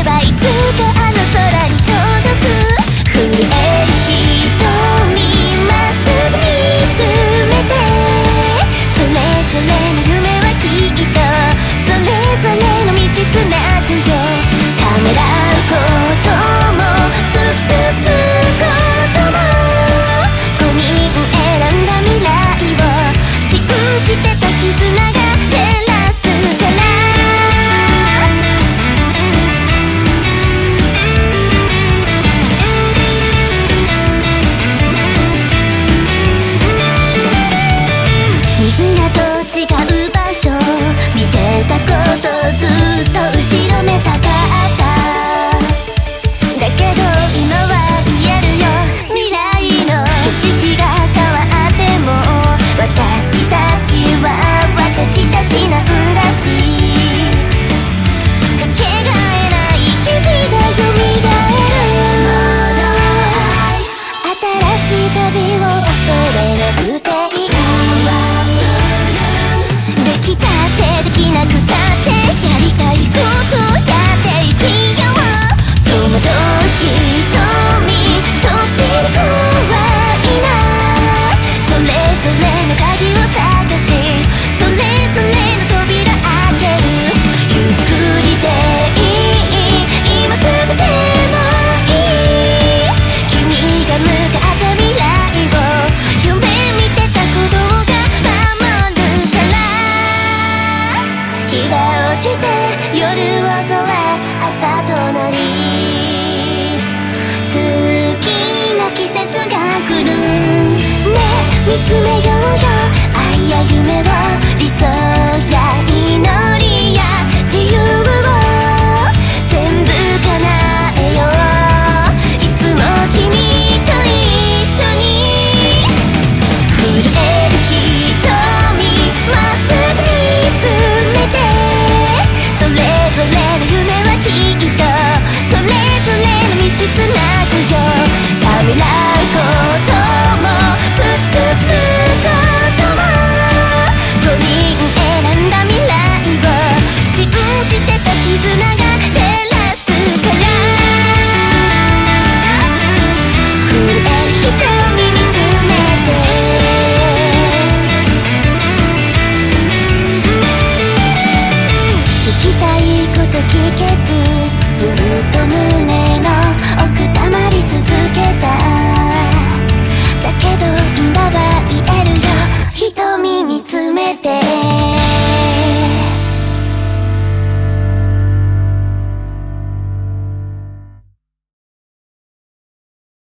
ればいつかあの空に届くえ瞳まっすぐ見つめてそれぞれの夢はきっとそれぞれの道つなくよためら見てたこと日が落ちて夜を越え朝となり好きな季節が来る。ね見つめようよ。愛や夢を理想や